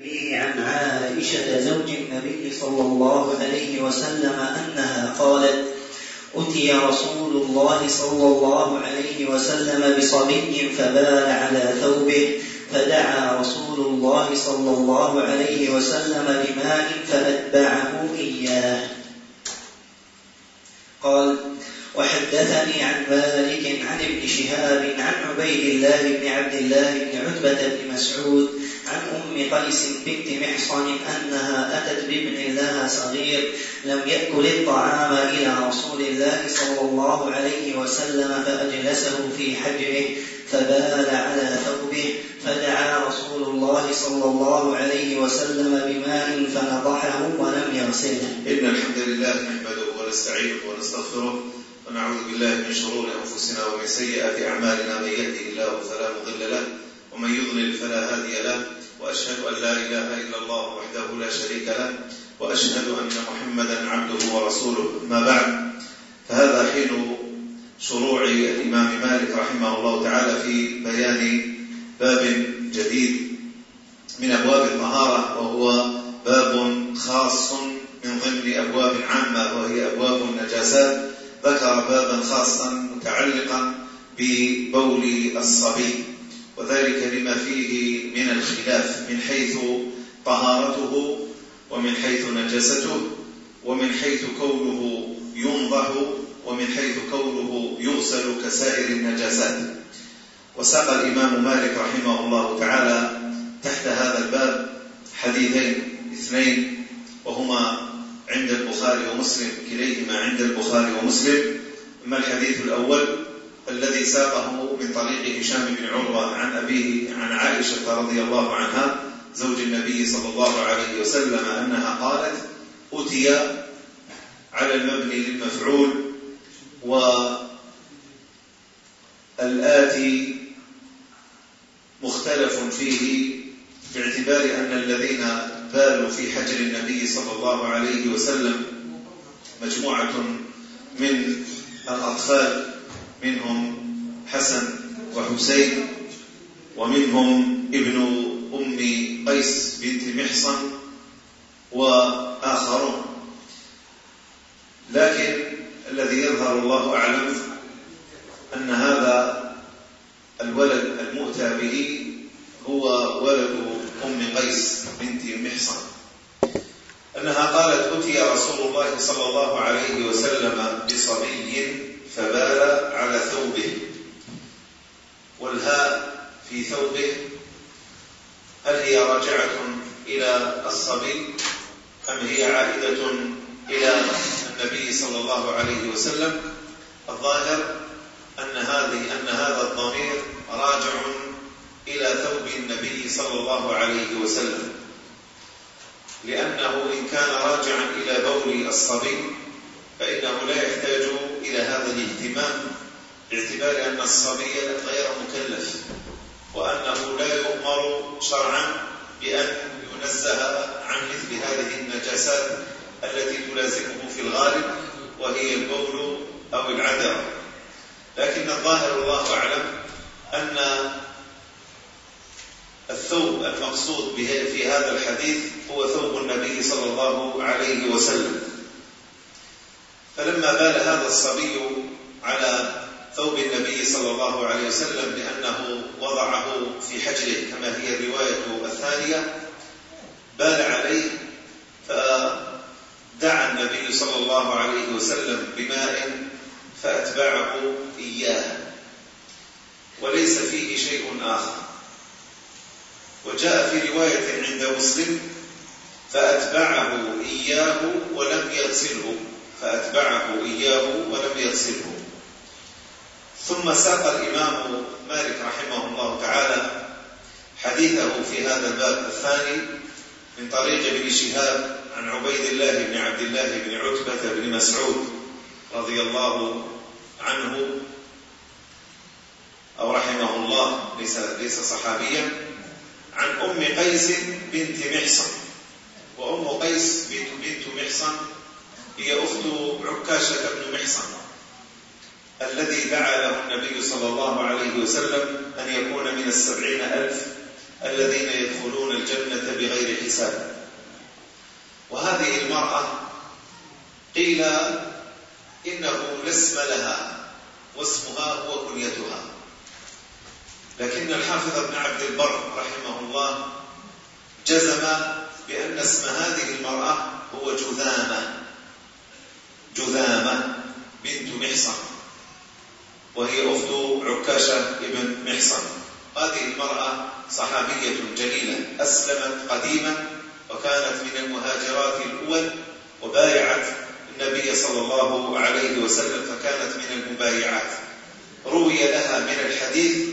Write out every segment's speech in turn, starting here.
عن عائشة زوج النبي صلى الله عليه وسلم أنها قالت أتي رسول الله صلى الله عليه وسلم بصبي فبال على ثوبه فدعا رسول الله صلى الله عليه وسلم بماء فأتبعه إياه. قال وحدثني عن مالك عن ابن شهاب عن عبيد الله بن عبد الله بن عتبة بن مسعود عن أم قيس بنت محصن أنها أتت بابن لها صغير لم يأكل الطعام إلى رسول الله صلى الله عليه وسلم فأجلسه في حجره فبال على ثوبه فدعا رسول الله صلى الله عليه وسلم بماء فنضحه ولم يغسله. إن الحمد لله نحمده ونستعينه ونستغفره ونعوذ بالله من شرور أنفسنا ومن سيئات أعمالنا من يهده الله فلا مضل له ومن يضلل فلا هادي له وأشهد أن لا إله إلا الله وحده لا شريك له وأشهد أن محمدا عبده ورسوله. ما بعد فهذا حين شروع الإمام مالك رحمه الله تعالى في بيان باب جديد من أبواب الطهارة وهو باب خاص من ضمن أبواب عامة وهي أبواب النجاسات. ذكر بابا خاصا متعلقا ببول الصبي. وذلك لما فيه من الخلاف من حيث طهارته ومن حيث نجسته ومن حيث كونه ينضح ومن حيث كونه يغسل كسائر النجاسات. وساق الإمام مالك رحمه الله تعالى تحت هذا الباب حديثين اثنين وهما عند البخاري ومسلم كليهما عند البخاري ومسلم. أما الحديث الأول الذي ساقه من طريق هشام بن عروة عن أبيه عن عائشة رضي الله عنها زوج النبي صلى الله عليه وسلم أنها قالت أتي على المبني للمفعول والآتي مختلف فيه باعتبار أن الذين بالوا في حجر النبي صلى الله عليه وسلم مجموعة من الأطفال منهم حسن وحسين ومنهم ابن أم قيس بنت محصن وآخرون. لكن الذي يظهر الله أعلم أن هذا الولد المؤتى به هو ولد أم قيس بنت محصن. أنها قالت أتي رسول الله صلى الله عليه وسلم بصبي فبال على ثوبه. والهاء في ثوبه. هل هي راجعة إلى الصبي أم هي عائدة إلى النبي صلى الله عليه وسلم؟ الظاهر أن هذه أن هذا الضمير راجع إلى ثوب النبي صلى الله عليه وسلم. لأنه إن كان راجعا إلى بول الصبي فإنه لا يحتاج إلى هذا الاهتمام. باعتبار أن الصبي غير مكلف وأنه لا يؤمر شرعا بأن ينزه عن مثل هذه النجاسات التي تلازمه في الغالب وهي البول أو العذرة لكن الظاهر الله أعلم أن الثوب المقصود في هذا الحديث هو ثوب النبي صلى الله عليه وسلم. فلما بال هذا الصبي على ثوب النبي صلى الله عليه وسلم لأنه وضعه في حجره كما هي الرواية الثانية بال عليه فدعا النبي صلى الله عليه وسلم بماء فأتبعه إياه. وليس فيه شيء آخر. وجاء في رواية عند مسلم فأتبعه إياه ولم يغسله. فأتبعه إياه ولم يغسله. ثم ساق الإمام مالك رحمه الله تعالى حديثه في هذا الباب الثاني من طريق ابن شهاب عن عبيد الله بن عبد الله بن عتبة بن مسعود رضي الله عنه أو رحمه الله ليس ليس صحابيا عن أم قيس بنت محصن. وأم قيس بنت بنت محصن هي أخت عكاشة بن محصن. الذي دعا له النبي صلى الله عليه وسلم أن يكون من السبعين ألف الذين يدخلون الجنة بغير الحساب وهذه المرأة قيل إنه لا اسم لها واسمها هو كنيتها. لكن الحافظ ابن عبد البر رحمه الله جزم بأن اسم هذه المرأة هو جذامة. جذامة بنت محصن. وهي أخت عكاشة ابن محصن. هذه المرأة صحابية جليلة أسلمت قديما وكانت من المهاجرات الأول وبايعت النبي صلى الله عليه وسلم فكانت من المبايعات. روي لها من الحديث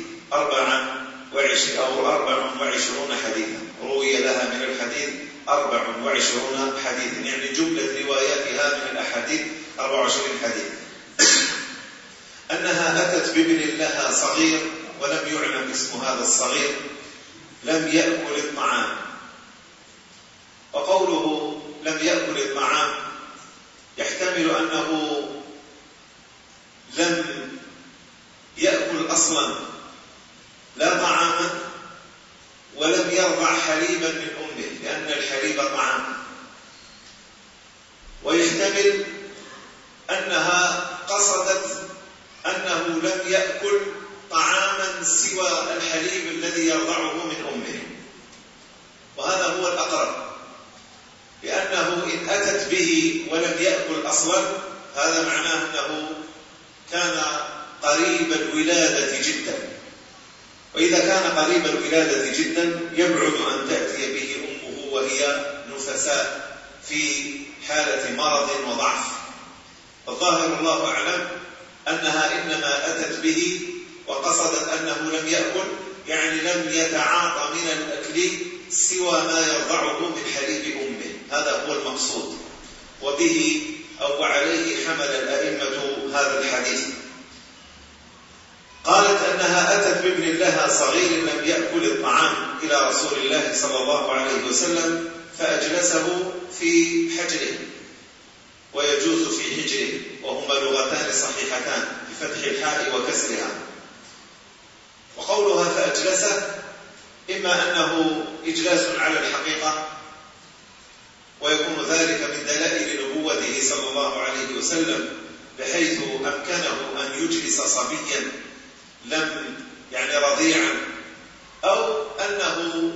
وعشرين أو أربع وعشرون حديثا. روي لها من الحديث أربع وعشرون حديثا. يعني جملة رواياتها من الأحاديث أربع وعشرين حديث أنها أتت بابن لها صغير ولم يعلم اسم هذا الصغير لم يأكل الطعام. وقوله لم يأكل الطعام يحتمل أنه لم يأكل أصلا لا طعاما ولم يرضع حليبا من أمه لأن الحليب طعام. ويحتمل أنها قصدت أنه لم يأكل طعاما سوى الحليب الذي يرضعه من أمه. وهذا هو الأقرب. لأنه إن أتت به ولم يأكل أصلا هذا معناه أنه كان قريب الولادة جدا. وإذا كان قريب الولادة جدا يبعد أن تأتي به أمه وهي نفساء في حالة مرض وضعف. الظاهر الله أعلم أنها إنما أتت به وقصدت أنه لم يأكل يعني لم يتعاطى من الأكل سوى ما يرضعه من حليب أمه. هذا هو المقصود. وبه أو عليه حمل الأئمة هذا الحديث. قالت أنها أتت بابن لها صغير لم يأكل الطعام إلى رسول الله صلى الله عليه وسلم فأجلسه في حجره. ويجوز في حجره وهما لغتان صحيحتان بفتح الحاء وكسرها. وقولها فأجلسه إما أنه إجلاس على الحقيقة ويكون ذلك من دلائل نبوته صلى الله عليه وسلم بحيث أمكنه أن يجلس صبيا لم يعني رضيعا أو أنه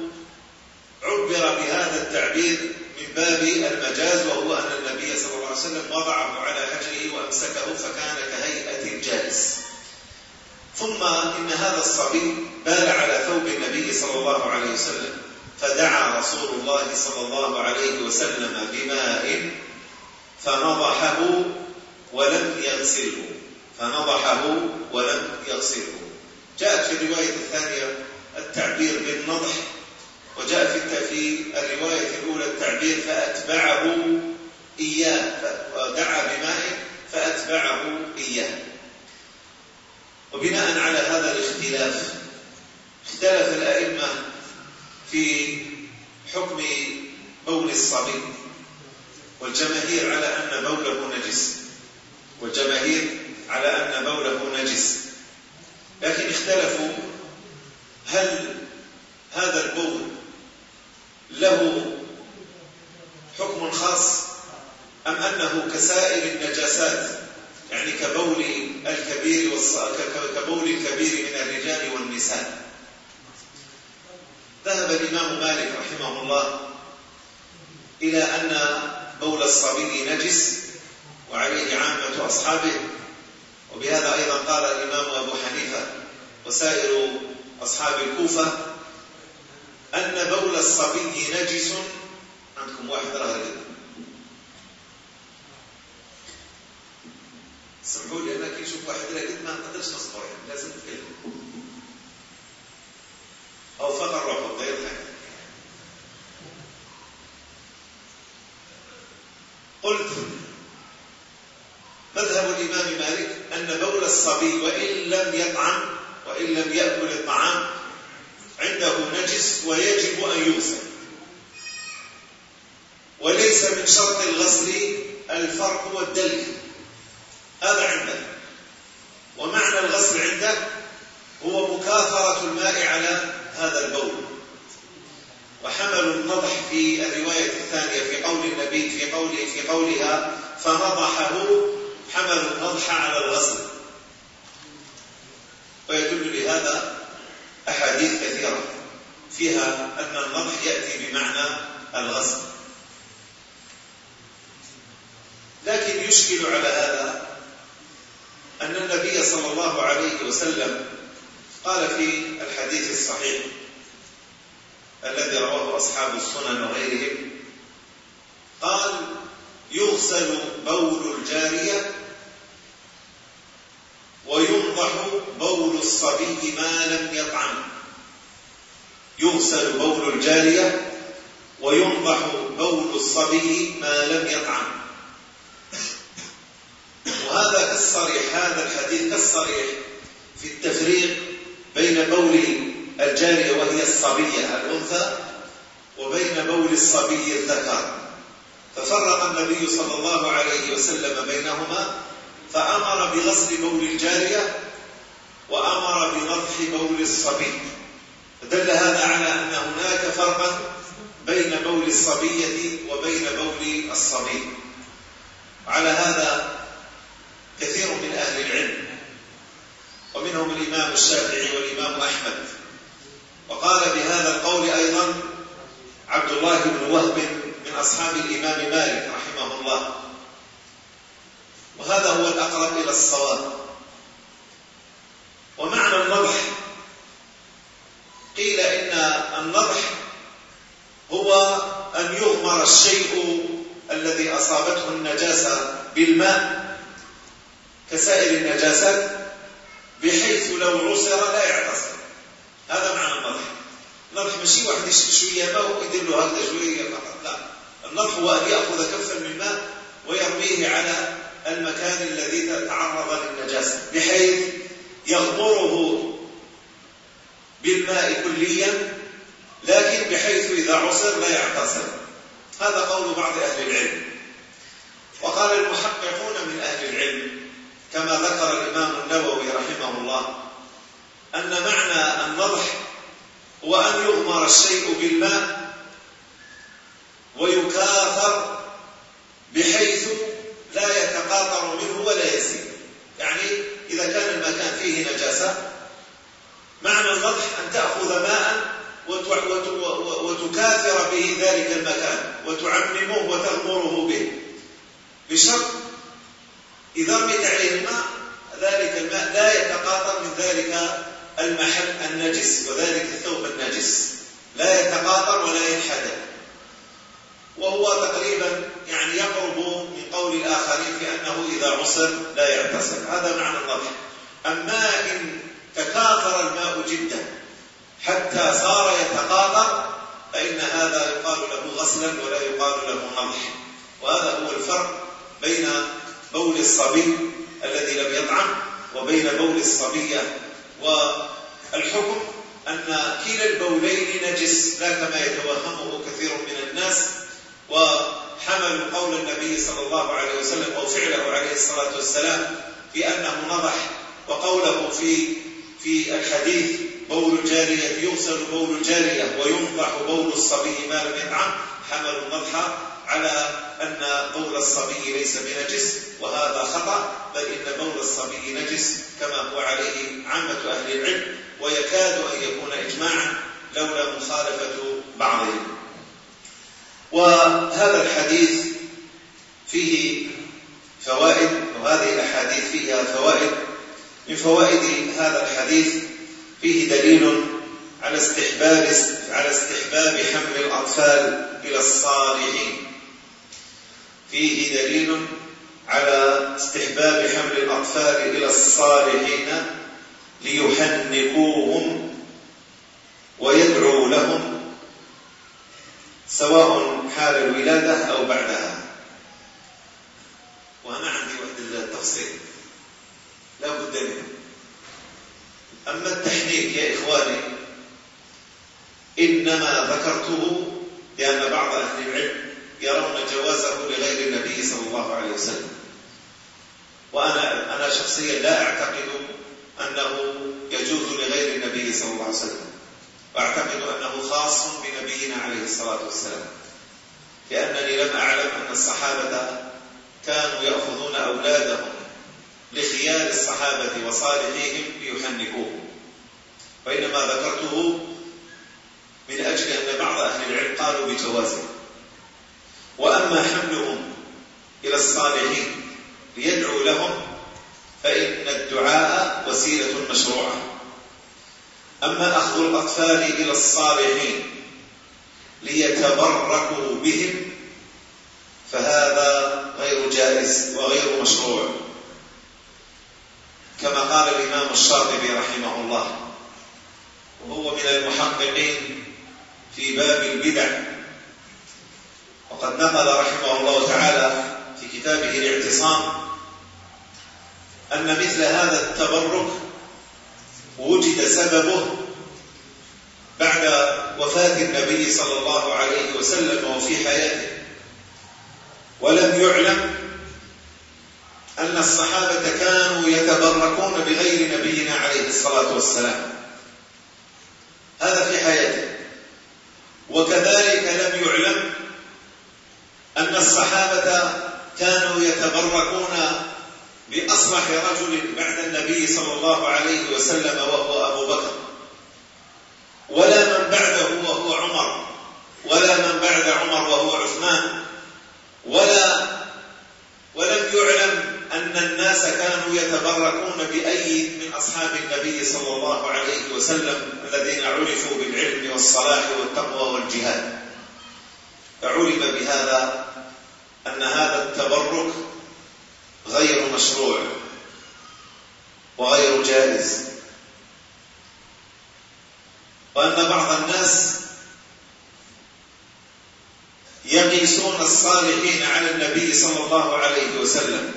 عبر بهذا التعبير من باب المجاز وهو أن النبي صلى الله عليه وسلم وضعه على حجره وأمسكه فكان كهيئة الجالس ثم إن هذا الصبي بال على ثوب النبي صلى الله عليه وسلم فدعا رسول الله صلى الله عليه وسلم بماء فنضحه ولم يغسله. فنضحه ولم يغسله. جاءت في الرواية الثانية التعبير بالنضح. وجاء في في الرواية الأولى التعبير فأتبعه إياه ودعا بماء فأتبعه إياه. وبناء على هذا الاختلاف اختلف الأئمة في حكم بول الصبي والجماهير على أن بوله نجس والجماهير على أن بوله نجس. لكن اختلفوا هل هذا البول له حكم خاص أم أنه كسائر النجاسات؟ يعني كبول الكبير كبول الكبير من الرجال والنساء. ذهب الإمام مالك رحمه الله إلى أن بول الصبي نجس وعليه عامة أصحابه وبهذا أيضا قال الإمام أبو حنيفة وسائر أصحاب الكوفة أن بول الصبي نجس. عندكم واحد راه سمحوا لي أنا كي نشوف واحد راقد ما نقدرش نصبر يعني لازم نتكلم. أو فقط روحه غير حاجة. قلت مذهب الإمام مالك أن بول الصبي وإن لم يطعم وإن لم يأكل الطعام عنده نجس ويجب أن يغسل. وليس من شرط الغسل الفرق والدلك هذا عنده ومعنى الغسل عنده هو مكاثرة الماء على هذا البول وحملوا النضح في الرواية الثانية في قول النبي في قوله في قولها فنضحه حملوا النضح على الغسل ويدل لهذا أحاديث كثيرة فيها أن النضح يأتي بمعنى الغسل لكن يشكل على هذا أن النبي صلى الله عليه وسلم قال في الحديث الصحيح الذي رواه أصحاب السنن وغيرهم قال يغسل بول الجارية وينضح بول الصبي ما لم يطعم يغسل بول الجارية وينضح بول الصبي ما لم يطعم وهذا كالصريح هذا الحديث كالصريح في التفريق بين بول الجارية وهي الصبية الأنثى وبين بول الصبي الذكر ففرق النبي صلى الله عليه وسلم بينهما فأمر بغسل بول الجارية وأمر بنضح بول الصبي دل هذا على أن هناك فرقا بين بول الصبية وبين بول الصبي على هذا كثير من أهل العلم ومنهم الإمام الشافعي والإمام أحمد وقال بهذا القول أيضا عبد الله بن وهب من أصحاب الإمام مالك رحمه الله. وهذا هو الأقرب إلى الصواب. ومعنى النضح قيل إن النضح هو أن يغمر الشيء الذي أصابته النجاسة بالماء كسائر النجاسات بحيث لو عسر لا يعتصر هذا معنى النضح. النضح ماشي واحد يشرب شوية ماء ويدير له هكذا شوية فقط. لا. النضح هو أن يأخذ كفا من ماء ويرميه على المكان الذي تعرض للنجاسة. بحيث يغمره بالماء كليا لكن بحيث إذا عسر لا يعتصر هذا قول بعض أهل العلم. وقال المحققون من أهل العلم كما ذكر الإمام النووي رحمه الله أن معنى النضح هو أن يغمر الشيء بالماء ويكاثر بحيث لا يتقاطر منه ولا يزيد. يعني إذا كان المكان فيه نجاسة معنى النضح أن تأخذ ماء وتكاثر به ذلك المكان وتعممه وتغمره به. بشرط إذا رميت عليه الماء ذلك الماء لا يتقاطر من ذلك المحل النجس وذلك الثوب النجس. لا يتقاطر ولا ينحدر. وهو تقريبا يعني يقرب من قول الآخرين في أنه إذا عصر لا يغتسل. هذا معنى الضبح أما إن تكاثر الماء جدا حتى صار يتقاطر فإن هذا يقال له غسلا ولا يقال له نضح. وهذا هو الفرق بين بول الصبي الذي لم يطعم وبين بول الصبية والحكم أن كلا البولين نجس لا كما يتوهمه كثير من الناس وحملوا قول النبي صلى الله عليه وسلم أو فعله عليه الصلاة والسلام بأنه نضح وقوله في في الحديث بول الجارية يغسل بول الجارية وينضح بول الصبي ما لم يطعم حملوا النضح على أن بول الصبي ليس بنجس وهذا خطأ بل إن بول الصبي نجس كما هو عليه عامة أهل العلم ويكاد أن يكون إجماعا لولا مخالفة بعضهم. وهذا الحديث فيه فوائد وهذه الأحاديث فيها فوائد. من فوائد هذا الحديث فيه دليل على استحباب على استحباب حمل الأطفال إلى الصالحين. فيه دليل على استحباب حمل الأطفال إلى الصالحين ليحنكوهم ويدعوا لهم سواء حال الولادة أو بعدها. وأنا عندي وحدة التفصيل لا بد منه أما التحنيك يا إخواني إنما ذكرته لأن بعض أهل العلم يرون جوازه لغير النبي صلى الله عليه وسلم. وأنا أنا شخصيا لا أعتقد أنه يجوز لغير النبي صلى الله عليه وسلم. وأعتقد أنه خاص بنبينا عليه الصلاة والسلام. لأنني لم أعلم أن الصحابة كانوا يأخذون أولادهم لخيار الصحابة وصالحيهم ليحنكوهم. وإنما ذكرته من أجل أن بعض أهل العلم قالوا بجوازه. وأما حملهم إلى الصالحين ليدعوا لهم فإن الدعاء وسيلة مشروعة. أما أخذ الأطفال إلى الصالحين ليتبركوا بهم فهذا غير جائز وغير مشروع. كما قال الإمام الشاطبي رحمه الله وهو من المحققين في باب البدع. وقد نقل رحمه الله تعالى في كتابه الاعتصام أن مثل هذا التبرك وجد سببه بعد وفاة النبي صلى الله عليه وسلم وفي حياته. ولم يعلم أن الصحابة كانوا يتبركون بغير نبينا عليه الصلاة والسلام. هذا في حياته. وكذلك لم يعلم أن الصحابة كانوا يتبركون بأصلح رجل بعد النبي صلى الله عليه وسلم وهو أبو بكر. ولا من بعده وهو عمر ولا من بعد عمر وهو عثمان ولا ولم يعلم أن الناس كانوا يتبركون بأي من أصحاب النبي صلى الله عليه وسلم الذين عرفوا بالعلم والصلاح والتقوى والجهاد. فعلم بهذا أن هذا التبرك غير مشروع وغير جائز. وأن بعض الناس يقيسون الصالحين على النبي صلى الله عليه وسلم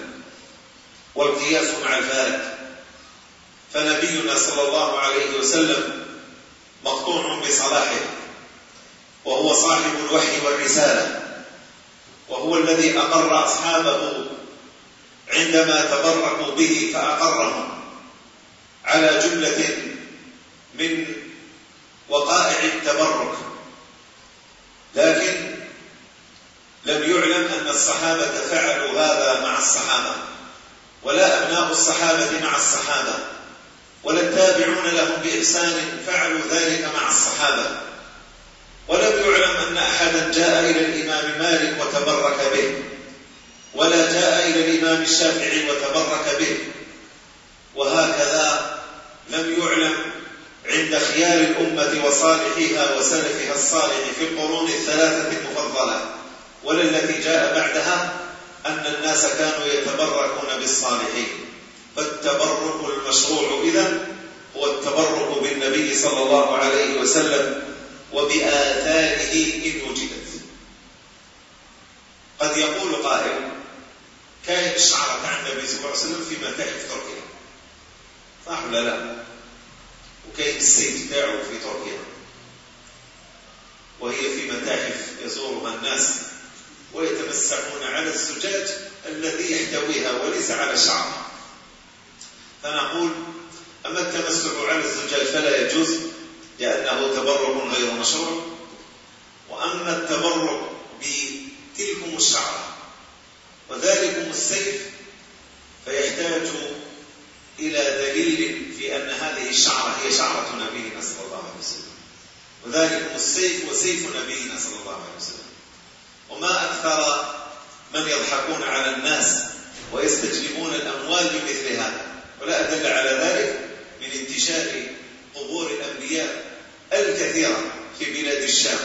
والقياس مع الفارق. فنبينا صلى الله عليه وسلم مقطوع بصلاحه. وهو صاحب الوحي والرسالة وهو الذي أقر أصحابه عندما تبركوا به فأقرهم على جملة من وقائع التبرك. لكن لم يعلم أن الصحابة فعلوا هذا مع الصحابة ولا أبناء الصحابة مع الصحابة ولا التابعون لهم بإحسان فعلوا ذلك مع الصحابة. ولم يعلم أن أحدا جاء إلى الإمام مالك وتبرك به ولا جاء إلى الإمام الشافعي وتبرك به. وهكذا لم يعلم عند خيار الأمة وصالحها وسلفها الصالح في القرون الثلاثة المفضلة ولا التي جاء بعدها أن الناس كانوا يتبركون بالصالحين. فالتبرك المشروع إذا هو التبرك بالنبي صلى الله عليه وسلم وبآثاره إن وجدت. قد يقول قائل كاين الشعرة تاع النبي صلى الله عليه وسلم في متاحف تركيا. صح ولا لا؟ وكاين السيف تاعو في تركيا. وهي في متاحف يزورها الناس ويتمسحون على الزجاج الذي يحتويها وليس على شعر. فنقول أما التمسح على الزجاج فلا يجوز. لأنه تبرك غير مشروع وأما التبرك بتلكم الشعر وذلكم السيف فيحتاج إلى دليل في أن هذه الشعرة هي شعرة نبينا صلى الله عليه وسلم. وذلكم السيف وسيف نبينا صلى الله عليه وسلم. وما أكثر من يضحكون على الناس ويستجلبون الأموال بمثل هذا. ولا أدل على ذلك من انتشار قبور الأنبياء الكثيرة في بلاد الشام.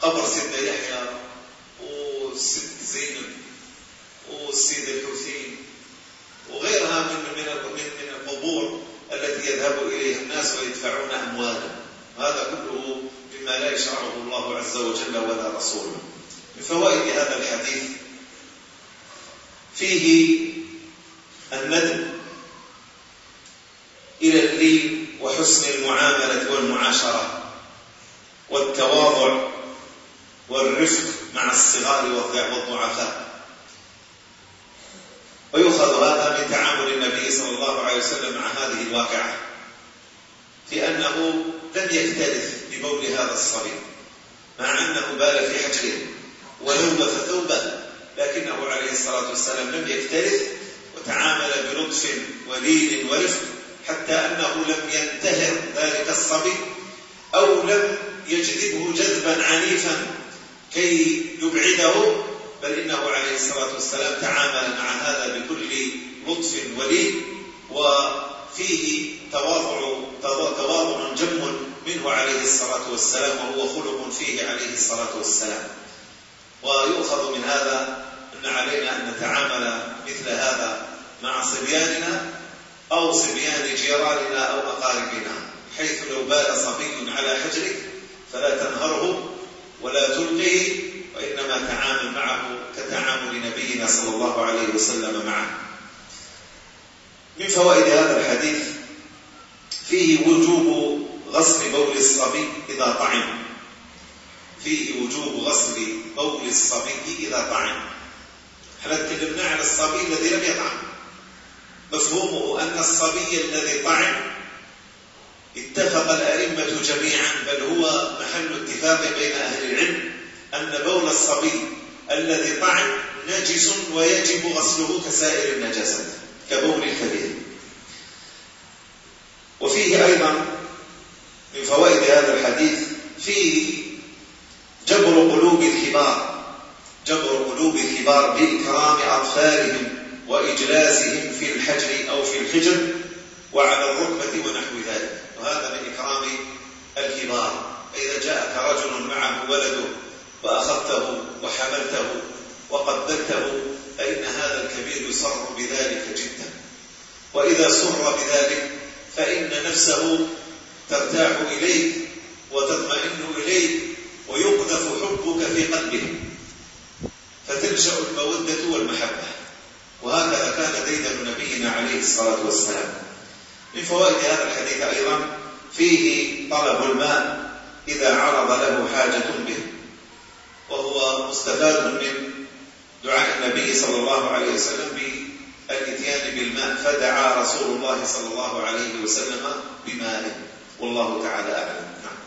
قبر سيدنا يحيى والست زينب والسيد الحسين وغيرها من من من القبور التي يذهب إليها الناس ويدفعون اموالا. هذا كله مما لا يشرعه الله عز وجل ولا رسوله. من فوائد هذا الحديث فيه الندم إلى اللين وحسن المعاملة والمعاشرة والتواضع والرفق مع الصغار والضعفاء. ويؤخذ هذا من تعامل النبي صلى الله عليه وسلم مع هذه الواقعة في أنه لم يكترث ببول هذا الصبي مع أنه بال في حجره ولوث ثوبه لكنه عليه الصلاة والسلام لم يكترث وتعامل بلطف ولين ورفق حتى أنه لم ينتهر ذلك الصبي أو لم يجذبه جذبا عنيفا كي يبعده بل إنه عليه الصلاة والسلام تعامل مع هذا بكل لطف ولين وفيه تواضع تواضع جم منه عليه الصلاة والسلام وهو خلق فيه عليه الصلاة والسلام. ويؤخذ من هذا أن علينا أن نتعامل مثل هذا مع صبياننا أو صبيان جيراننا أو أقاربنا حيث لو بال صبي على حجرك فلا تنهره ولا تلقيه وإنما تعامل معه كتعامل نبينا صلى الله عليه وسلم معه. من فوائد هذا الحديث فيه وجوب غسل بول الصبي إذا طعم. فيه وجوب غسل بول الصبي إذا طعم. إحنا تكلمنا عن الصبي الذي لم يطعم؟ مفهومه أن الصبي الذي طعم اتفق الأئمة جميعا بل هو محل اتفاق بين أهل العلم أن بول الصبي الذي طعم نجس ويجب غسله كسائر النجاسات كبول الكبير. وفيه أيضا من فوائد هذا الحديث فيه جبر قلوب الكبار جبر قلوب الكبار بإكرام أطفالهم وإجلاسهم في الحجر أو في الحجر وعلى الركبة ونحو ذلك. وهذا من إكرام الكبار. فإذا جاءك رجل معه ولده وأخذته وحملته وقبلته فإن هذا الكبير يسر بذلك جدا. وإذا سر بذلك فإن نفسه ترتاح إليك وتطمئن إليك ويقذف حبك في قلبه. فتنشأ المودة والمحبة. وهكذا كان ديدن نبينا عليه الصلاة والسلام. من فوائد هذا الحديث أيضا فيه طلب الماء إذا عرض له حاجة به وهو مستفاد من دعاء النبي صلى الله عليه وسلم بالإتيان بالماء فدعا رسول الله صلى الله عليه وسلم بماء. والله تعالى أعلم. نعم.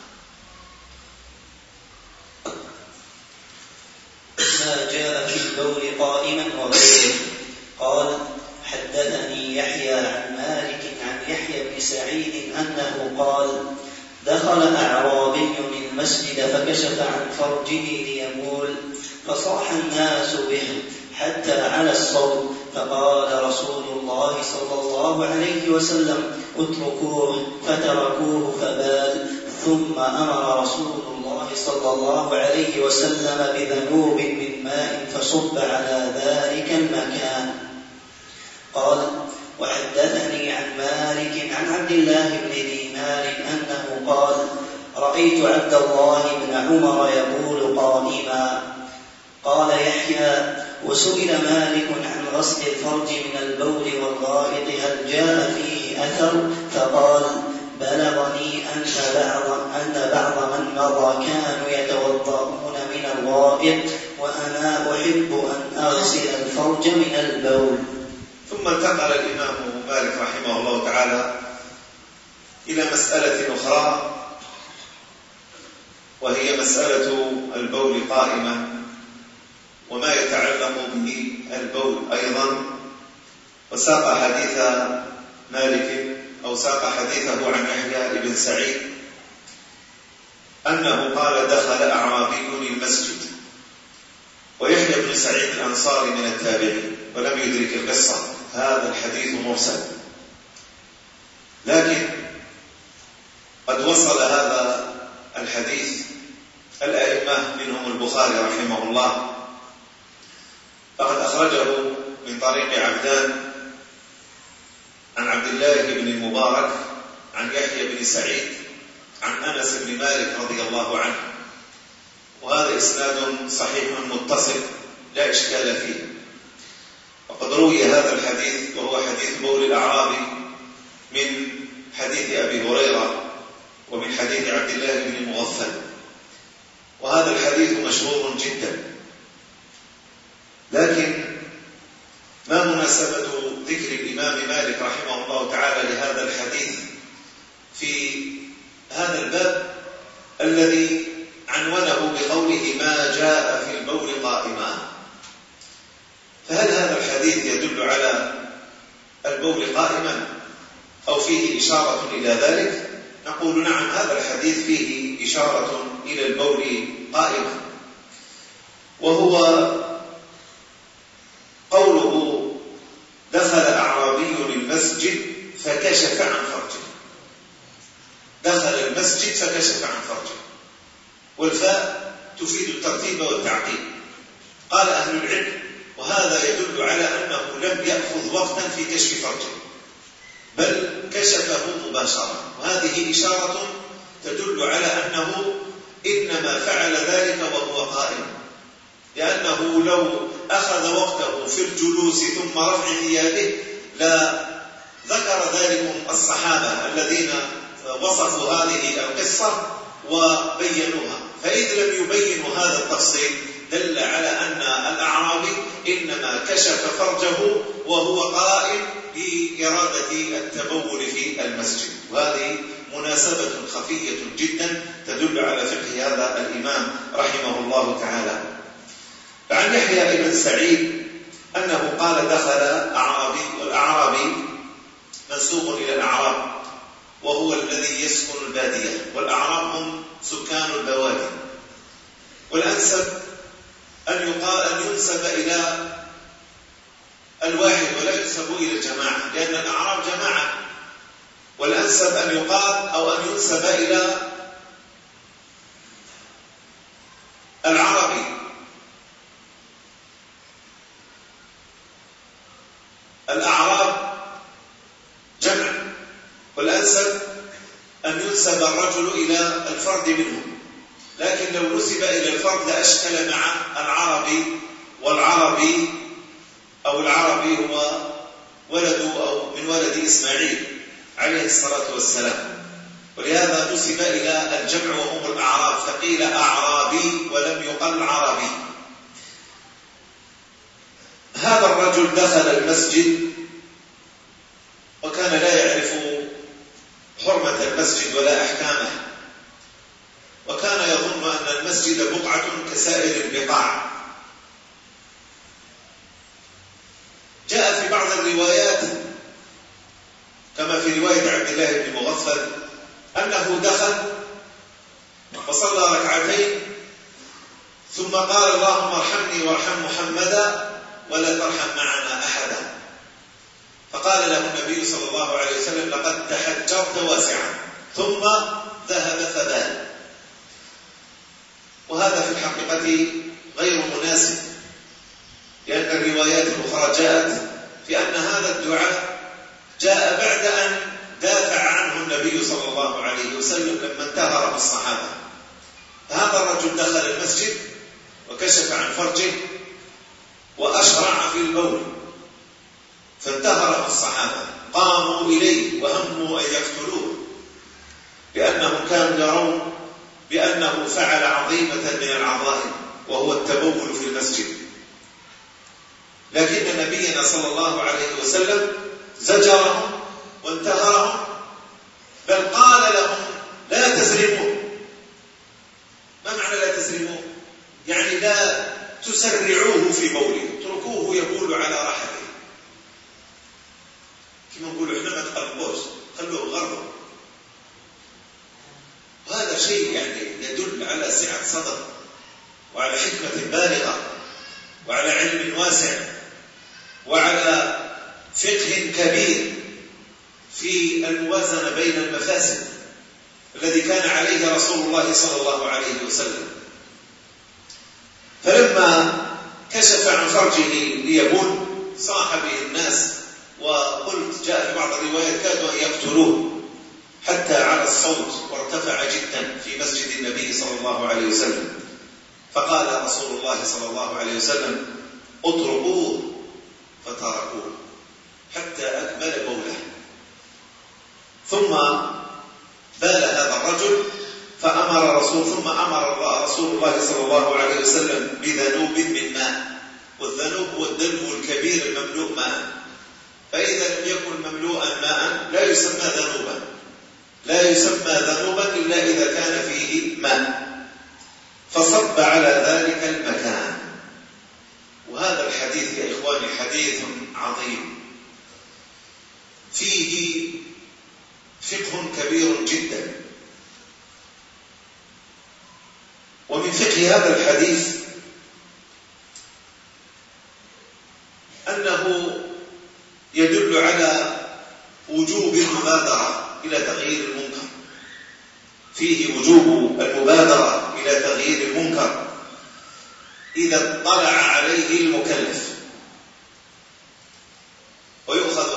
ما جاء في البول قائما وغيره. قال حدثني يحيى عن مالك عن يحيى بن سعيد أنه قال دخل أعرابي المسجد فكشف عن فرجه ليمول فصاح الناس به حتى على الصوت فقال رسول الله صلى الله عليه وسلم اتركوه فتركوه فبال. ثم أمر رسول الله صلى الله عليه وسلم بذنوب من ماء فصب على ذلك المكان. قال وحدثني عن مالك عن عبد الله بن دينار أنه قال رأيت عبد الله بن عمر يقول قائما قال يحيى وسئل مالك عن غسل الفرج من البول والغائط هل جاء فيه أثر؟ فقال بلغني أن بعض أن بعض من مضى كانوا يتوضؤون من الغائط وأنا أحب أن أغسل الفرج من البول. ثم انتقل الإمام مالك رحمه الله تعالى إلى مسألة أخرى وهي مسألة البول قائما وما يتعلق به البول أيضا وساق حديث مالك أو ساق حديثه عن يحيى بن سعيد أنه قال دخل أعرابي المسجد ويحيى بن سعيد الأنصاري من التابعين ولم يدرك القصة. هذا الحديث مرسل. لكن قد وصل هذا الحديث الأئمة منهم البخاري رحمه الله. فقد أخرجه من طريق عبدان عن عبد الله بن المبارك عن يحيى بن سعيد عن أنس بن مالك رضي الله عنه. وهذا إسناد صحيح متصل لا إشكال فيه. وقد روي هذا الحديث وهو حديث بول الأعرابي من حديث أبي هريرة ومن حديث عبد الله بن المغفل. وهذا الحديث مشهور جدا. لكن ما مناسبة ذكر الإمام مالك رحمه الله تعالى لهذا الحديث في هذا الباب الذي عنونه بقوله ما جاء في البول قائما فهل هذا الحديث يدل على البول قائما أو فيه إشارة إلى ذلك؟ نقول نعم هذا الحديث فيه إشارة إلى البول قائما. وهو قوله دخل أعرابي المسجد فكشف عن فرجه دخل المسجد فكشف عن فرجه والفاء تفيد الترتيب والتعقيب قال أهل العلم وهذا يدل على أنه لم يأخذ وقتا في كشف فرجه بل كشفه مباشرة وهذه إشارة تدل على أنه إنما فعل ذلك وهو قائم لأنه لو أخذ وقته في الجلوس ثم رفع ثيابه لا ذكر ذلك الصحابة الذين وصفوا هذه القصة وبينوها فإذ لم يبينوا هذا التفصيل دل على أن الأعرابي إنما كشف فرجه وهو قائم لإرادة التبول في المسجد وهذه مناسبة خفية جدا تدل على فقه هذا الإمام رحمه الله تعالى عن يحيى بن سعيد أنه قال دخل أعرابي والأعرابي منسوب إلى الأعراب وهو الذي يسكن البادية والأعراب هم سكان البوادي والأنسب أن يقال أن ينسب إلى الواحد ولا ينسب إلى الجماعة لأن الأعراب جماعة والأنسب أن يقال أو أن ينسب إلى العربي الأعراب جمع والأنسب أن ينسب الرجل إلى الفرد منهم. لكن لو نسب إلى الفرد لأشكل مع العربي والعربي أو العربي هو ولد أو من ولد إسماعيل عليه الصلاة والسلام. ولهذا نسب إلى الجمع وهم الأعراب فقيل أعرابي ولم يقل عربي. الرجل دخل المسجد وكان لا يعرف حرمة المسجد ولا أحكامه. وكان يظن أن المسجد بقعة كسائر البقاع. جاء في بعض الروايات كما في رواية عبد الله بن مغفل أنه دخل وصلى ركعتين ثم قال اللهم ارحمني وارحم محمدا ولا ترحم معنا أحدا. فقال له النبي صلى الله عليه وسلم لقد تحجرت واسعا. ثم ذهب فبال. وهذا في الحقيقة غير مناسب لأن الروايات الأخرى جاءت في أن هذا الدعاء جاء بعد أن دافع عنه النبي صلى الله عليه وسلم لما انتهر بالصحابة. فهذا الرجل دخل المسجد وكشف عن فرجه وأشرع في البول فانتهره الصحابة. قاموا إليه وهموا أن يقتلوه. لأنهم كانوا يرون بأنه فعل عظيمة من العظائم وهو التبول في المسجد. لكن نبينا صلى الله عليه وسلم زجرهم وانتهرهم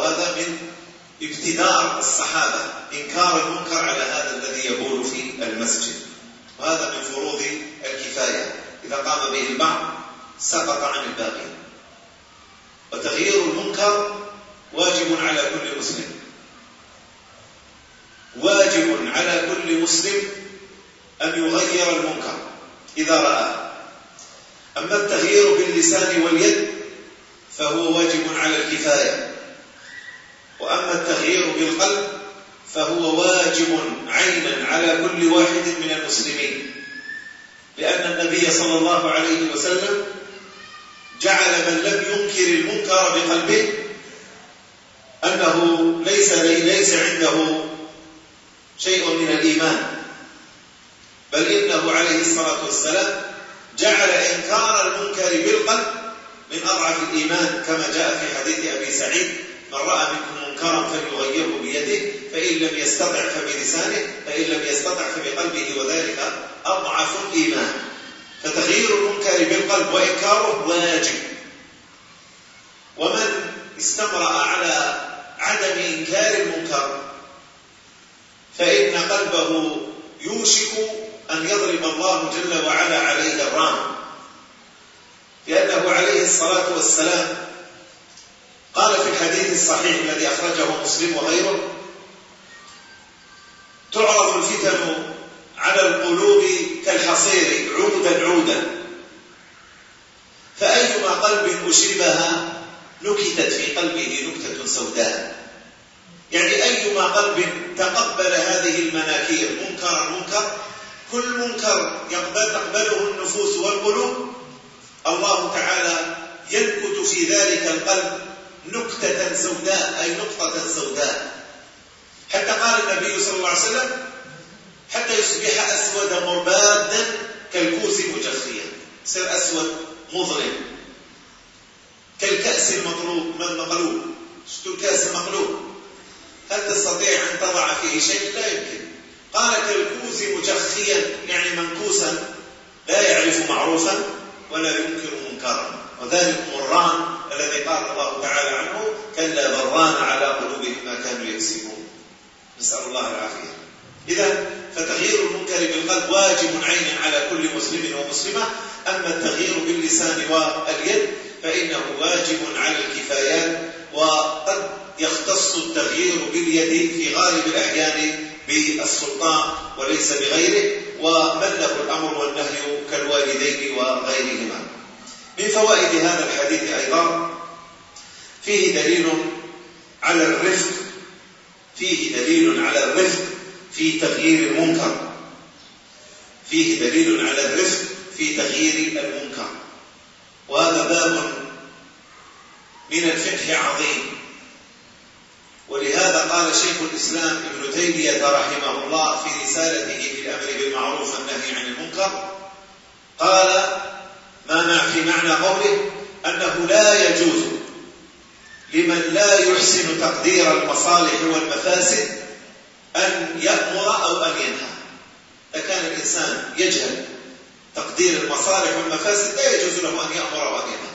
ويؤخذ هذا من ابتدار الصحابة إنكار المنكر على هذا الذي يبول في المسجد. وهذا من فروض الكفاية. إذا قام به البعض سقط عن الباقي. وتغيير المنكر واجب على كل مسلم. واجب على كل مسلم أن يغير المنكر. إذا رآه أما التغيير باللسان واليد فهو واجب على الكفاية. وأما التغيير بالقلب فهو واجب عينا على كل واحد من المسلمين. لأن النبي صلى الله عليه وسلم جعل من لم ينكر المنكر بقلبه أنه ليس ليس عنده شيء من الإيمان بل إنه عليه الصلاة والسلام جعل إنكار المنكر بالقلب من أضعف الإيمان كما جاء في حديث أبي سعيد من رأى منكم منكرا فليغيره بيده فإن لم يستطع فبلسانه فإن لم يستطع فبقلبه وذلك أضعف الإيمان. فتغيير المنكر بالقلب وإنكاره واجب. ومن استمرأ على عدم إنكار المنكر فإن قلبه يوشك أن يضرب الله جل وعلا عليه الرام. لأنه عليه الصلاة والسلام قال في الحديث الصحيح الذي أخرجه مسلم وغيره تعرض الفتن على القلوب كالحصير عودا عودا فأيما قلب أشربها نكتت في قلبه نكتة سوداء. يعني أيما قلب تقبل هذه المناكير منكرا منكر كل منكر يقبل تقبله النفوس والقلوب الله تعالى ينكت في ذلك القلب نكتة سوداء أي نقطة سوداء. حتى قال النبي صلى الله عليه وسلم حتى يصبح أسود مربادا كالكوس مجخيا يصير أسود مظلم كالكأس المطلوب المقلوب شفتوا الكأس المقلوب هل تستطيع أن تضع فيه شيء؟ لا يمكن. قال كالكوز مجخيا يعني منكوسا لا يعرف معروفا ولا ينكر منكرا. وذلك مران الذي قال الله تعالى عنه كلا بران على قلوبهم ما كانوا يكسبون. نسأل الله العافية. إذا فتغيير المنكر بالقلب واجب عين على كل مسلم ومسلمة. أما التغيير باللسان واليد فإنه واجب على الكفايات وقد يختص التغيير باليد في غالب الأحيان بالسلطان وليس بغيره. ومن له الأمر والنهي كالوالدين وغيرهما. من فوائد هذا الحديث أيضا فيه دليل على الرفق فيه دليل على الرفق في تغيير المنكر. فيه دليل على الرفق في تغيير المنكر. وهذا باب من الفقه عظيم. ولهذا قال شيخ الإسلام ابن تيمية رحمه الله في رسالته في الأمر بالمعروف والنهي عن المنكر قال ما في معنى قوله أنه لا يجوز لمن لا يحسن تقدير المصالح والمفاسد أن يأمر أو أن ينهى. إذا كان الإنسان يجهل تقدير المصالح والمفاسد لا يجوز له أن يأمر أو أن ينهى.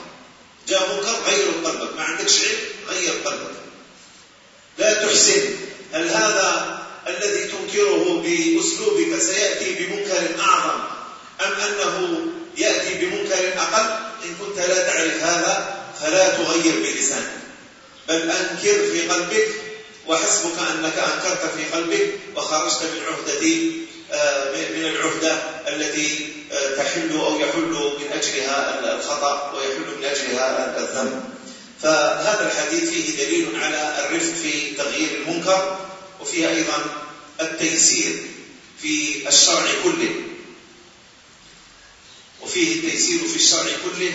جاء منكر غير قلبك. ما عندكش علم غير قلبك. لا تحسن. هل هذا الذي تنكره بأسلوبك سيأتي بمنكر أعظم أم أنه يأتي بمنكر أقل. إن كنت لا تعرف هذا فلا تغير بلسانك. بل أنكر في قلبك وحسبك أنك أنكرت في قلبك وخرجت من عهدة آه، من العهدة التي آه، تحل أو يحل من أجلها الخطأ ويحل من أجلها الذنب. فهذا الحديث فيه دليل على الرفق في تغيير المنكر وفيه أيضا التيسير في الشرع كله. وفيه التيسير في الشرع كله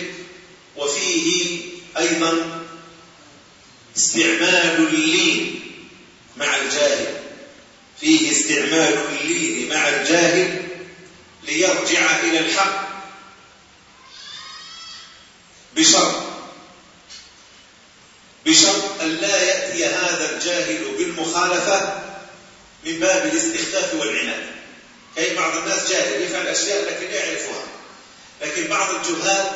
وفيه أيضا استعمال اللين مع الجاهل. فيه استعمال اللين مع الجاهل ليرجع إلى الحق بشرط بشرط أن لا يأتي هذا الجاهل بالمخالفة من باب الاستخفاف والعناد. كأي بعض الناس جاهل يفعل أشياء لكن لا يعرفها. لكن بعض الجهال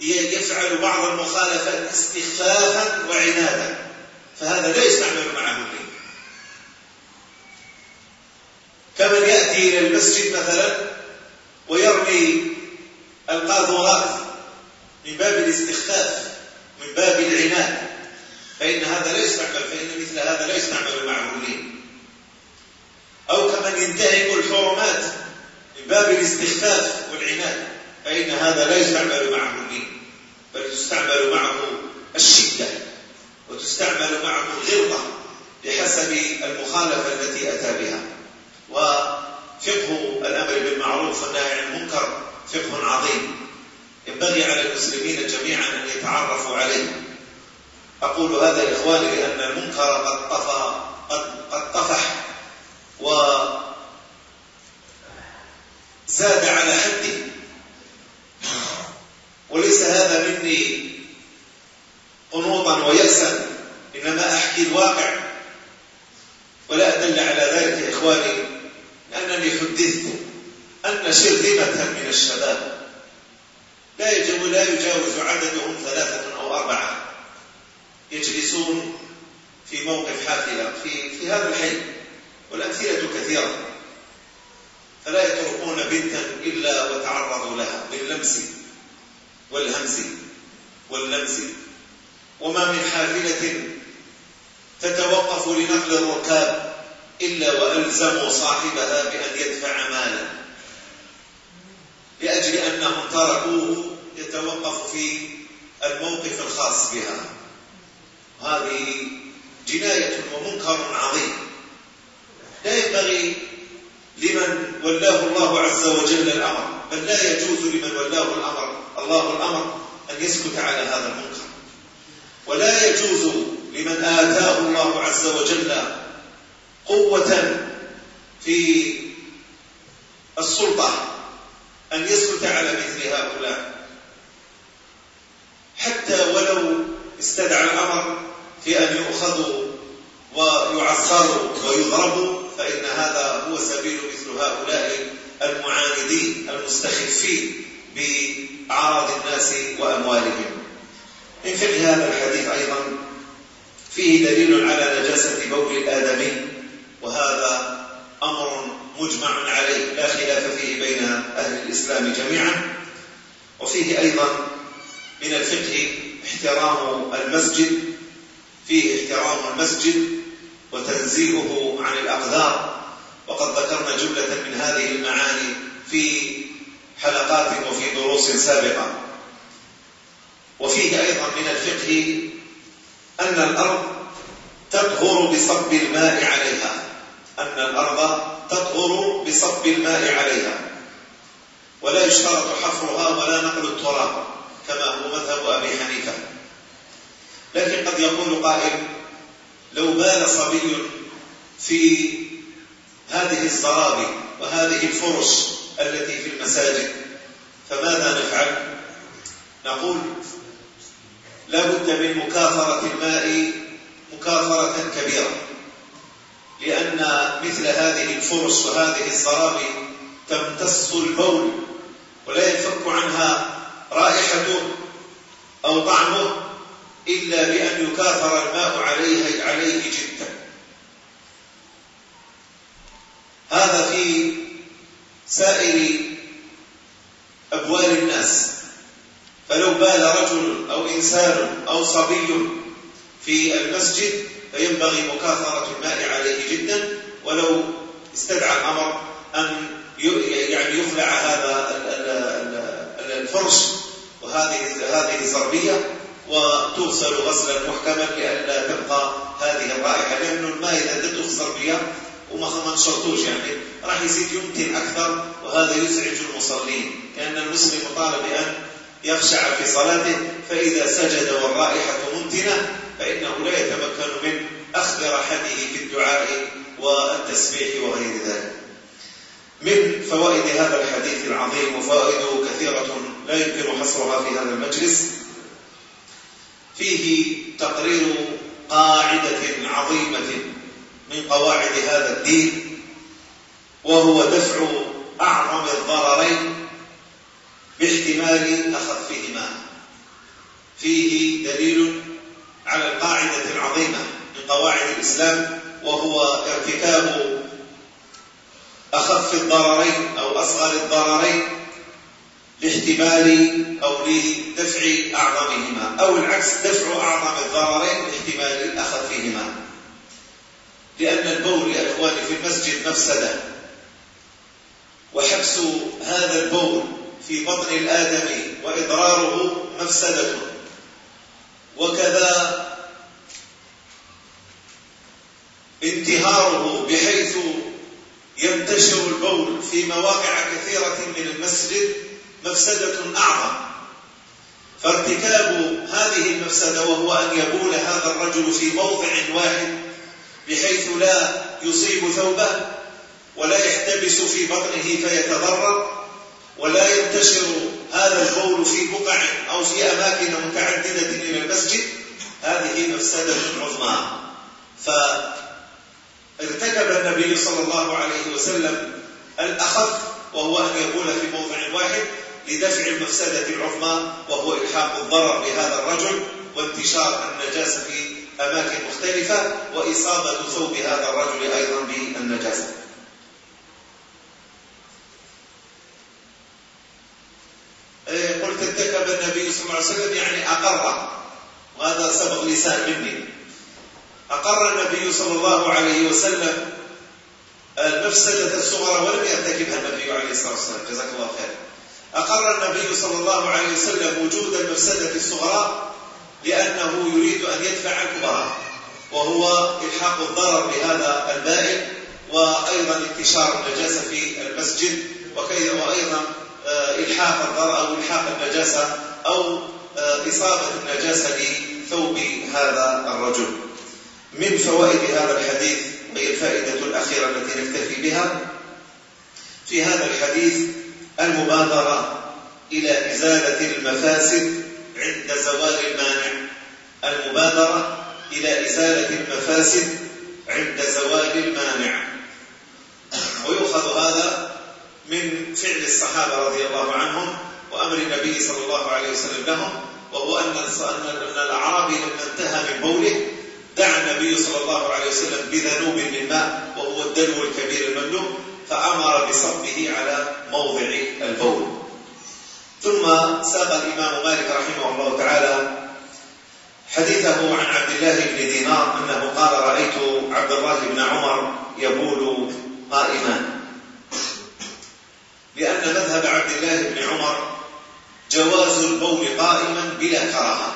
يفعل بعض المخالفات استخفافا وعنادا. فهذا لا يستعمل معه الدين كمن يأتي إلى المسجد مثلا ويرمي القاذورات من باب الاستخفاف من باب العناد فإن هذا لا يستعمل فإن مثل هذا لا يستعمل معه الدين أو كمن ينتهك الحرمات من باب الاستخفاف والعناد. فإن هذا لا يستعمل معه اللين بل يستعمل معه الشدة وتستعمل معه الغلظة بحسب المخالفة التي أتى بها. وفقه الأمر بالمعروف والنهي عن المنكر فقه عظيم. ينبغي على المسلمين جميعا أن يتعرفوا عليه. أقول هذا إخواني لأن المنكر قد طفى قد, قد طفح وزاد على حده. وليس هذا مني قنوطا ويأسا إنما أحكي الواقع. ولا أدل على ذلك إخواني لأنني حدثت أن شرذمة من الشباب. لا يجب لا يجاوز عددهم ثلاثة أو أربعة. يجلسون في موقف حافلة في في هذا الحي والأمثلة كثيرة. فلا يتركون بنتا إلا وتعرضوا لها باللمس. والهمز واللمس وما من حافلة تتوقف لنقل الركاب إلا وألزموا صاحبها بأن يدفع مالا لأجل أنهم تركوه يتوقف في الموقف الخاص بها. هذه جناية ومنكر عظيم. لا ينبغي لمن ولاه الله عز وجل الأمر بل لا يجوز لمن ولاه الأمر الله الأمر أن يسكت على هذا المنكر. ولا يجوز لمن آتاه الله عز وجل قوة في السلطة أن يسكت على مثل هؤلاء. حتى ولو استدعى الأمر في أن يؤخذوا ويعصروا ويضربوا فإن هذا هو سبيل مثل هؤلاء المعاندين المستخفين. بأعراض الناس وأموالهم. من فقه هذا الحديث أيضا فيه دليل على نجاسة بول الآدمي وهذا أمر مجمع عليه لا خلاف فيه بين أهل الإسلام جميعا. وفيه أيضا من الفقه احترام المسجد فيه احترام المسجد وتنزيهه عن الأقدار وقد ذكرنا جملة من هذه المعاني في حلقات وفي دروس سابقة. وفيه أيضا من الفقه أن الأرض تطهر بصب الماء عليها. أن الأرض تطهر بصب الماء عليها. ولا يشترط حفرها ولا نقل التراب كما هو مذهب أبي حنيفة. لكن قد يقول قائل لو بال صبي في هذه الزرابي وهذه الفرش التي في المساجد. فماذا نفعل؟ نقول لا بد من مكافرة الماء مكافرة كبيرة لأن مثل هذه الفرش وهذه الزرابي تمتص البول ولا ينفك عنها رائحته أو طعمه إلا بأن يكاثر الماء عليه عليه جدا. هذا في سائر أبوال الناس. فلو بال رجل أو إنسان أو صبي في المسجد فينبغي مكاثرة الماء عليه جدا. ولو استدعى الأمر أن يعني يخلع هذا الفرش وهذه هذه الزربية وتغسل غسلا محكما لئلا تبقى هذه الرائحة. لأن الماء إذا ادته الزربية وما نشرطوش يعني. راح يزيد يمكن أكثر وهذا يزعج المصلين. لأن المسلم مطالب بأن يخشع في صلاته فإذا سجد والرائحة منتنة فإنه لا يتمكن من أخذ راحته في الدعاء والتسبيح وغير ذلك. من فوائد هذا الحديث العظيم وفوائده كثيرة لا يمكن حصرها في هذا المجلس فيه تقرير قاعدة عظيمة من قواعد هذا الدين وهو دفع أعظم الضررين باحتمال أخفهما. فيه دليل على القاعدة العظيمة من قواعد الإسلام وهو ارتكاب أخف الضررين أو أصغر الضررين لاحتمال أو لدفع أعظمهما أو العكس دفع أعظم الضررين لاحتمال أخفهما. لأن البول يا إخواني في المسجد مفسدة. وحبس هذا البول في بطن الآدمي وإضراره مفسدة. وكذا انتهاره بحيث ينتشر البول في مواقع كثيرة من المسجد مفسدة أعظم. فارتكاب هذه المفسدة وهو أن يبول هذا الرجل في موضع واحد بحيث لا يصيب ثوبه ولا يحتبس في بطنه فيتضرر ولا ينتشر هذا البول في بقع أو في أماكن متعددة من المسجد. هذه مفسدة عظمى. فارتكب النبي صلى الله عليه وسلم الأخف وهو أن يقول في موضع واحد لدفع المفسدة العظمى وهو إلحاق الضرر بهذا الرجل وانتشار النجاسة في أماكن مختلفة وإصابة ثوب هذا الرجل أيضا بالنجاسة. إيه، قلت ارتكب النبي صلى الله عليه وسلم يعني أقر. وهذا سبق لسان مني. أقر النبي صلى الله عليه وسلم المفسدة الصغرى ولم يرتكبها النبي عليه الصلاة والسلام. جزاك الله خير أقر النبي صلى الله عليه وسلم وجود المفسدة الصغرى لأنه يريد أن يدفع الكبرى وهو إلحاق الضرر بهذا البائع وأيضا انتشار النجاسة في المسجد وأيضا آه، إلحاق الضرر أو إلحاق النجاسة أو آه، إصابة النجاسة لثوب هذا الرجل. من فوائد هذا الحديث وهي الفائدة الأخيرة التي نكتفي بها؟ في هذا الحديث المبادرة إلى إزالة المفاسد عند زوال المانع المبادرة إلى إزالة المفاسد عند زوال المانع. ويؤخذ هذا من فعل الصحابة رضي الله عنهم وأمر النبي صلى الله عليه وسلم لهم وهو أن الأعرابي لما انتهى من بوله دعا النبي صلى الله عليه وسلم بذنوب من ماء وهو الدلو الكبير المملوء فأمر بصبه على موضع البول. ثم ساق الإمام مالك رحمه الله تعالى حديثه عن عبد الله بن دينار أنه قال رأيت عبد الله بن عمر يبول قائما لأن مذهب عبد الله بن عمر جواز البول قائما بلا كراهة.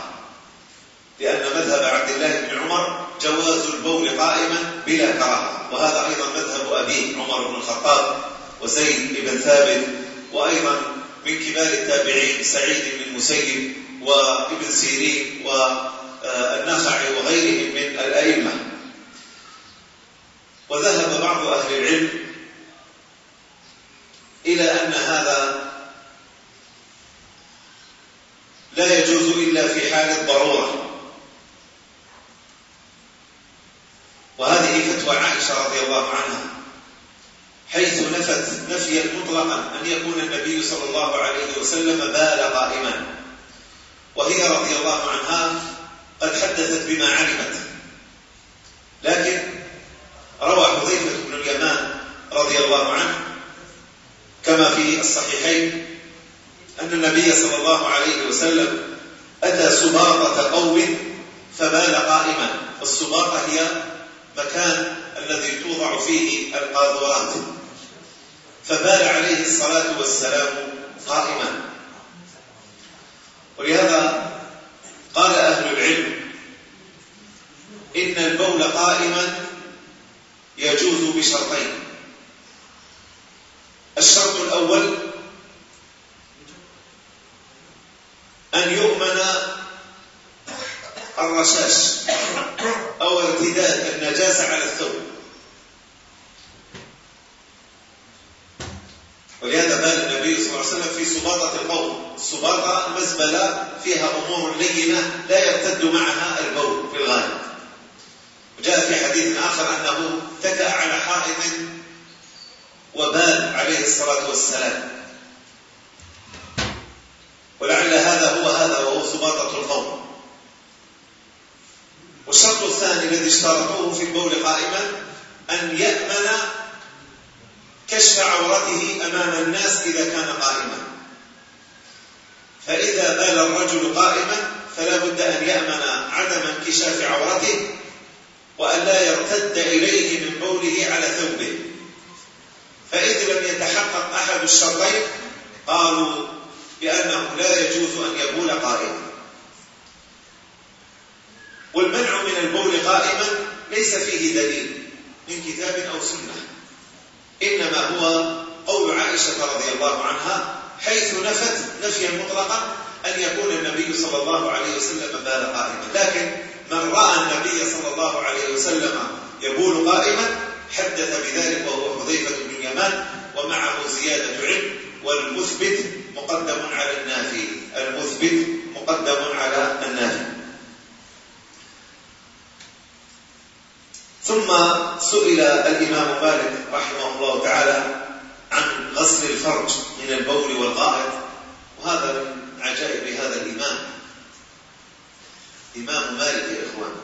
لأن مذهب عبد الله بن عمر جواز البول قائما بلا كراهة. وهذا أيضا مذهب أبيه عمر بن الخطاب وزيد بن ثابت وأيضا من كبار التابعين سعيد بن المسيب وابن سيرين والنخعي وغيرهم من الأئمة. وذهب بعض أهل العلم إلى أن هذا لا يجوز إلا في حال الضرورة. وهذه فتوى عائشة رضي الله عنها. حيث نفت نفيا مطلقا أن يكون النبي صلى الله عليه وسلم بال قائما وهي رضي الله عنها قد حدثت بما علمت. لكن روى حذيفة بن اليمان رضي الله عنه كما في الصحيحين أن النبي صلى الله عليه وسلم أتى سباطة قوم فبال قائما السباطة هي مكان الذي توضع فيه القاذورات فبال عليه الصلاة والسلام قائما. ولهذا قال أهل العلم إن البول قائما يجوز بشرطين. الشرط الأول أن يؤمن الرشاش أو ارتداد النجاسة على الثوب. ولهذا قال النبي صلى الله عليه وسلم في سباطة القوم. السباطة مزبلة فيها أمور لينة لا يرتد معها البول في الغالب. وجاء في حديث آخر أنه تكأ على حائط وبال عليه الصلاة والسلام. ولعل هذا هو هذا وهو سباطة القوم. والشرط الثاني الذي اشترطوه في البول قائما أن يأمن كشف عورته أمام الناس إذا كان قائما. فإذا بال الرجل قائما فلا بد أن يأمن عدم انكشاف عورته وأن لا يرتد إليه من بوله على ثوبه. فإذ لم يتحقق أحد الشرطين قالوا بأنه لا يجوز أن يبول قائما. والمنع من البول قائما ليس فيه دليل من كتاب أو سنة. إنما هو قول عائشة رضي الله عنها حيث نفت نفيا مطلقا أن يكون النبي صلى الله عليه وسلم بال قائما. لكن من رأى النبي صلى الله عليه وسلم يبول قائما حدث بذلك وهو حذيفة بن اليمان ومعه زيادة علم والمثبت مقدم على النافي المثبت مقدم على النافي. ثم سئل الإمام مالك رحمه الله تعالى عن غسل الفرج من البول والغائط وهذا من عجائب هذا الإمام. إمام مالك يا إخوان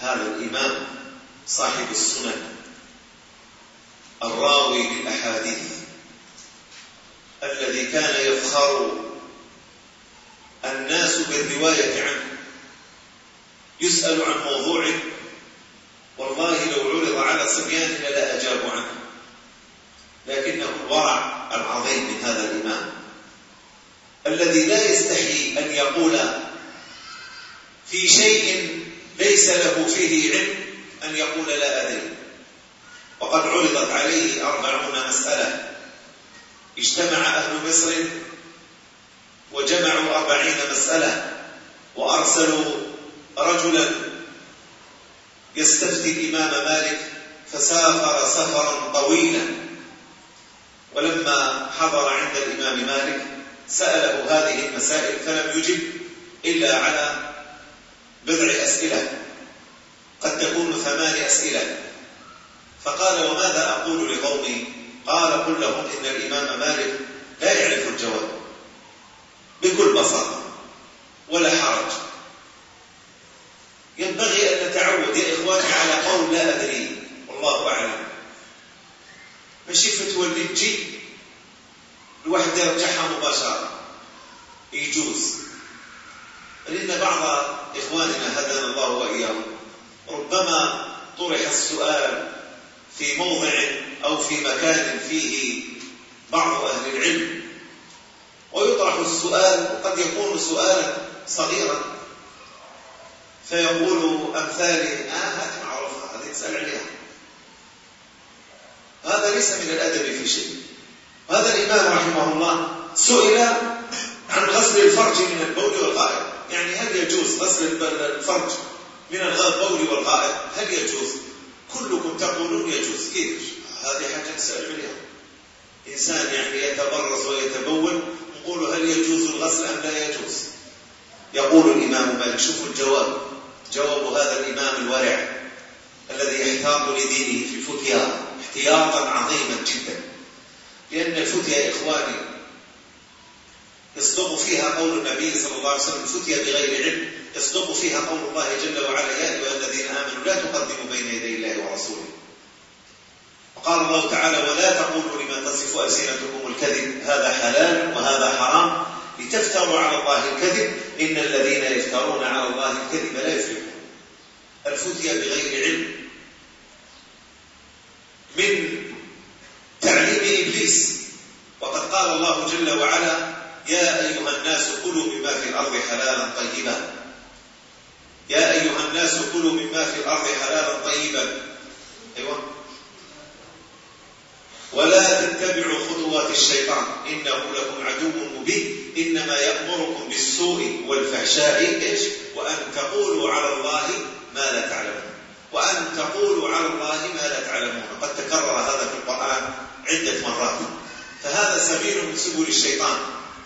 هذا الإمام صاحب السنن الراوي للأحاديث الذي كان يفخر الناس بالرواية عنه يسأل عن موضوع والله لو عرض على صبيان لا أجابوا عنه. لكنه الورع العظيم من هذا الإمام الذي لا يستحي أن يقول في شيء ليس له فيه علم أن يقول لا أدري. وقد عرضت عليه أربعون مسألة. اجتمع أهل مصر وجمعوا أربعين مسألة وأرسلوا رجلا يستفتي الإمام مالك فسافر سفرا طويلا. ولما حضر عند الإمام مالك سأله هذه المسائل فلم يجب إلا على بضع أسئلة. قد تكون ثمان أسئلة. فقال وماذا أقول لقومي؟ قال قل لهم إن الإمام مالك لا يعرف الجواب. بكل بساطة. ولا حرج. ينبغي أن نتعود يا إخواني على قول لا أدري. والله أعلم. ماشي فتوى اللي تجي الواحد يرجعها مباشرة. يجوز. لأن بعض إخواننا هدانا الله وإياهم. ربما طرح السؤال في موضع أو في مكان فيه بعض أهل العلم. ويطرح السؤال وقد يكون سؤالا صغيرا. فيقول أمثالي آه هات معروفة هذه تسأل عليها. هذا ليس من الأدب في شيء. هذا الإمام رحمه الله سئل عن غسل الفرج من البول والغائط يعني هل يجوز غسل الفرج من البول والغائط هل يجوز؟ كلكم تقولون يجوز. كيف؟ هذه حاجة تسأل عليها. إنسان يعني يتبرز ويتبول نقول هل يجوز الغسل أم لا يجوز؟ يقول الإمام مالك شوفوا الجواب. جواب هذا الإمام الورع الذي يحتاط لدينه في الفتيا احتياطا عظيما جدا. لأن الفتيا إخواني يصدق فيها قول النبي صلى الله عليه وسلم الفتيا بغير علم. يصدق فيها قول الله جل وعلا يا أيها الذين آمنوا لا تقدموا بين يدي الله ورسوله. وقال الله تعالى ولا تقولوا لما تصف ألسنتكم الكذب هذا حلال وهذا حرام. لتفتروا على الله الكذب. إن الذين يفترون على الله الكذب لا يفلحون. الفتيا بغير علم؟ من تعليم إبليس. وقد قال الله جل وعلا يا أيها الناس كلوا مما في الأرض حلالا طيبا. يا أيها الناس كلوا مما في الأرض حلالا طيبا. أيوة. ولا تتبعوا خطوات الشيطان. إنه لكم عدو مبين. إنما يأمركم بالسوء والفحشاء. إيش؟ وأن تقولوا على الله ما لا تعلمون. وأن تقولوا على الله ما لا تعلمون. قد تكرر هذا في القرآن عدة مرات. فهذا سبيل من سبل الشيطان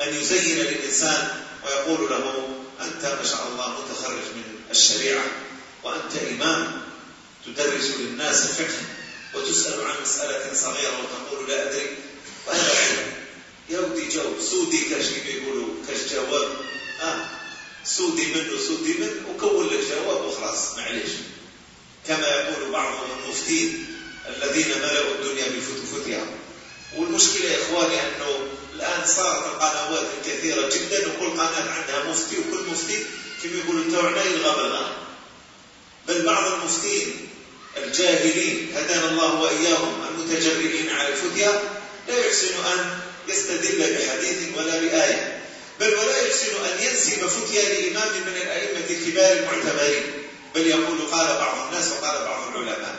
أن يزين للإنسان ويقول له أنت ما شاء الله متخرج من الشريعة وأنت إمام تدرس للناس الفقه وتسأل عن مسألة صغيرة وتقول لا أدري. وهذا علم يودي جو سودي كاش يقولوا كاش جواب آه. سودي منه سودي منه وكون لك جواب وخلاص. معليش. كما يقول بعض المفتين الذين ملأوا الدنيا بفتوفتها. والمشكلة يا إخواني أنه الآن صارت القنوات الكثيرة جدا وكل قناة عندها مفتي وكل مفتي كما يقولوا توعنا يلغى بالغان بل بعض المفتين الجاهلين هدانا الله وإياهم المتجرئين على الفتيا لا يحسن أن يستدل بحديث ولا بآية. بل ولا يحسن أن ينسب فتيا لإمام من الأئمة الكبار المعتبرين. بل يقول قال بعض الناس وقال بعض العلماء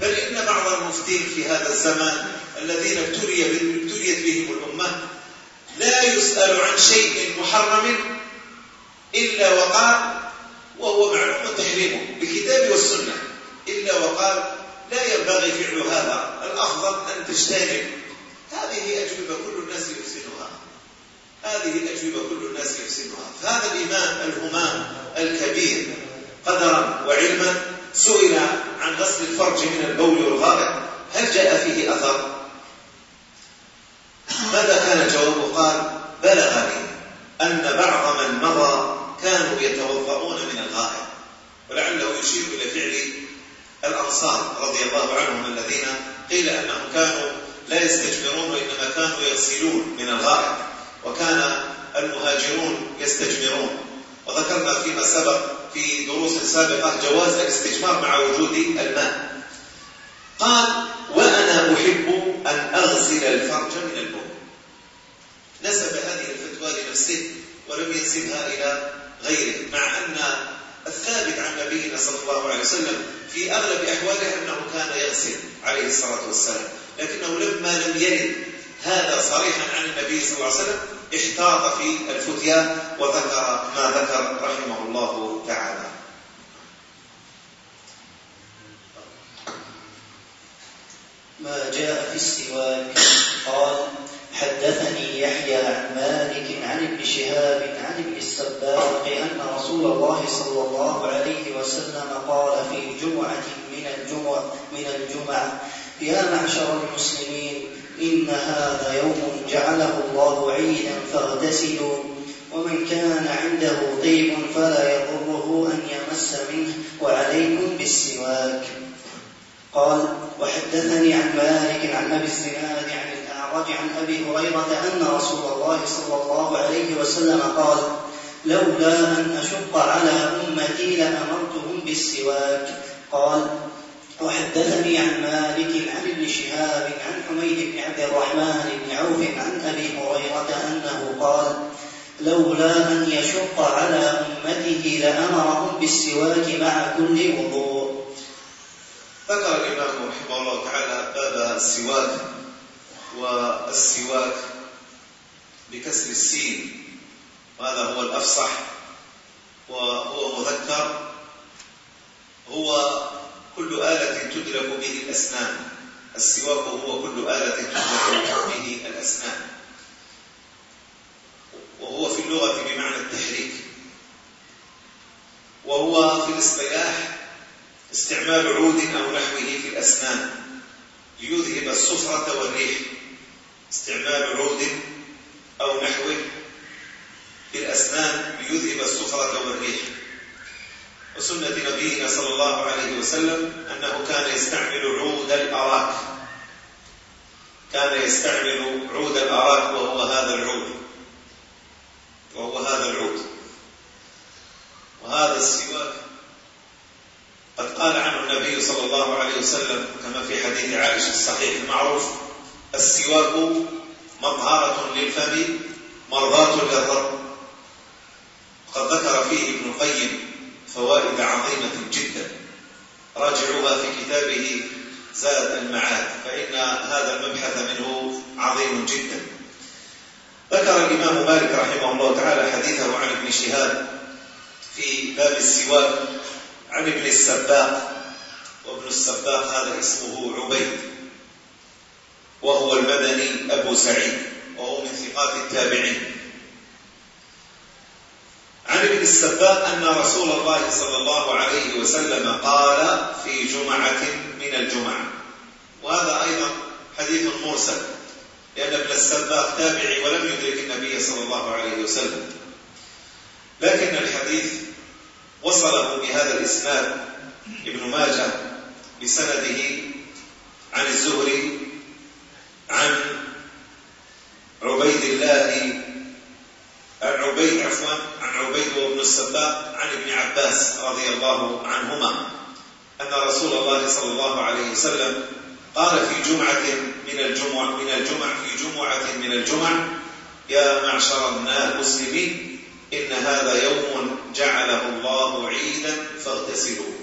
بل إن بعض المفتين في هذا الزمان الذين ابتلي ابتليت بهم الأمة لا يسأل عن شيء محرم إلا وقال وهو معلوم تحريمه بالكتاب والسنة. إلا وقال لا ينبغي فعل هذا الأفضل أن تجتنب هذه أجوبة كل الناس يحسنها. هذه الأجوبة كل الناس يحسنها. فهذا الإمام الهمام الكبير قدرا وعلما سئل عن غسل الفرج من البول والغائط هل جاء فيه أثر؟ ماذا كان جوابه قال بلغني أن بعض من مضى كانوا يتوضؤون من الغائط ولعله يشير إلى فعل الأنصار رضي الله عنهم الذين قيل أنهم كانوا لا يستجمرون وإنما كانوا يغسلون من الغائط وكان المهاجرون يستجمرون. وذكرنا فيما سبق في دروس سابقة جواز الاستجمار مع وجود الماء. قال وأنا أحب أن أغسل الفرج من البول. نسب هذه الفتوى لنفسه ولم ينسبها إلى غيره مع أن الثابت عن نبينا صلى الله عليه وسلم في أغلب أحواله أنه كان يغسل عليه الصلاة والسلام. لكنه لما لم يرد هذا صريحا عن النبي صلى الله عليه وسلم احتاط في الفتيا وذكر ما ذكر رحمه الله تعالى. ما جاء في السواك قال حدثني يحيى عن مالك عن ابن شهاب عن ابن السباق أن رسول الله صلى الله عليه وسلم قال في جمعة من الجمع من الجمع يا معشر المسلمين إن هذا يوم جعله الله عيدا فاغتسلوا ومن كان عنده طيب فلا يضره أن يمس منه وعليكم بالسواك. قال وحدثني عن مالك عن أبي الزناد عن الأعرج عن أبي هريرة أن رسول الله صلى الله عليه وسلم قال لولا أن أشق على أمتي لأمرتهم بالسواك. قال وحدثني عن مالك عن ابن شهاب عن حميد بن عبد الرحمن بن عوف عن أبي هريرة أنه قال لولا أن يشق على أمته لأمرهم بالسواك مع كل وضوء. ذكر الإمام رحمه الله تعالى باب السواك. والسواك بكسر السين. وهذا هو الأفصح وهو مذكر. هو كل آلة تدرك به الأسنان. السواك هو كل آلة تدرك به الأسنان. وهو في اللغة بمعنى التحريك. وهو في الاصطلاح استعمال عود أو نحوه في الأسنان ليذهب الصفرة والريح. استعمال عود أو نحوه بالأسنان ليذهب الصفرة والريح وسنة نبينا صلى الله عليه وسلم أنه كان يستعمل عود الأراك. كان يستعمل عود الأراك وهو هذا العود. وهو هذا العود. وهذا السواك قد قال عنه النبي صلى الله عليه وسلم كما في حديث عائشة الصحيح المعروف السواك مطهرة للفم مرضاة للرب. قد ذكر فيه ابن القيم فوائد عظيمة جدا. راجعوها في كتابه زاد المعاد فإن هذا المبحث منه عظيم جدا. ذكر الإمام مالك رحمه الله تعالى حديثه عن ابن شهاب في باب السواك عن ابن السباق. وابن السباق هذا اسمه عبيد. وهو المدني أبو سعيد وهو من ثقات التابعين. عن ابن السباق أن رسول الله صلى الله عليه وسلم قال في جمعة من الجمع وهذا أيضا حديث مرسل لأن ابن السباق تابعي ولم يدرك النبي صلى الله عليه وسلم. لكن الحديث وصله بهذا الإسناد ابن ماجه بسنده عن الزهري عن عبيد الله عن عبيد عفوا عن عبيد وابن السباق عن ابن عباس رضي الله عنهما أن رسول الله صلى الله عليه وسلم قال في جمعة من الجمع من الجمع في جمعة من الجمع يا معشر المسلمين إن هذا يوم جعله الله عيدا فاغتسلوه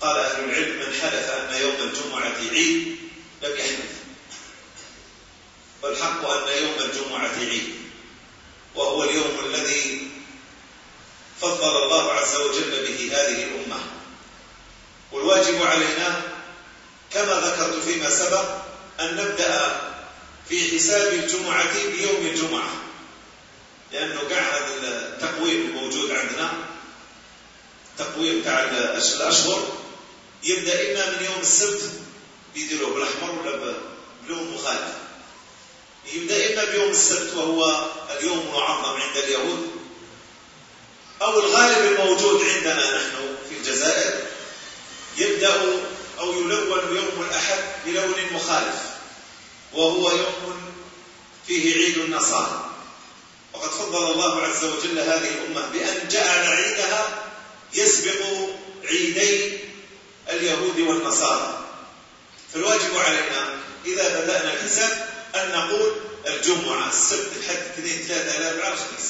قال أهل العلم من حدث أن يوم الجمعة عيد لم يحدث والحق أن يوم الجمعة عيد. وهو اليوم الذي فضل الله عز وجل به هذه الأمة. والواجب علينا كما ذكرت فيما سبق أن نبدأ في حساب الجمعة بيوم الجمعة لأنه قاعد التقويم الموجود عندنا. تقويم تاع الأشهر. يبدأ إما من يوم السبت بيديروه بالأحمر ولا بلون مخالف. يبدأ إما بيوم السبت وهو اليوم المعظم عند اليهود. أو الغالب الموجود عندنا نحن في الجزائر. يبدأ أو يلون يوم الأحد بلون مخالف. وهو يوم فيه عيد النصارى. وقد فضل الله عز وجل هذه الأمة بأن جعل عيدها يسبق عيدي اليهود والنصارى. فالواجب علينا إذا بدأنا الحساب أن نقول الجمعة السبت الحد اثنين ثلاثة الأربعاء الخميس